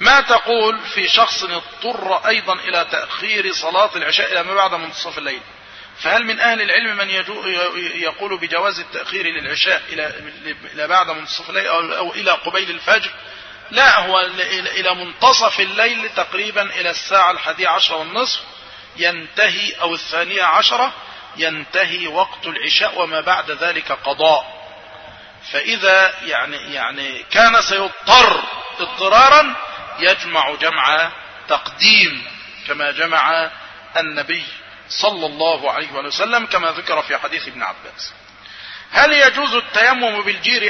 ما تقول في شخص اضطر أيضا إلى تأخير صلاة العشاء إلى ما بعد منتصف الليل؟ فهل من أهل العلم من يقول بجواز التأخير للعشاء إلى بعد منتصف الليل أو إلى قبيل الفجر؟ لا هو إلى منتصف الليل تقريبا إلى الساعة الحادية عشرة والنصف ينتهي أو الثانية عشرة ينتهي وقت العشاء وما بعد ذلك قضاء. فإذا يعني يعني كان سيضطر اضطرارا يجمع جمع تقديم كما جمع النبي صلى الله عليه وسلم كما ذكر في حديث ابن عباس. هل يجوز التيمم بالجير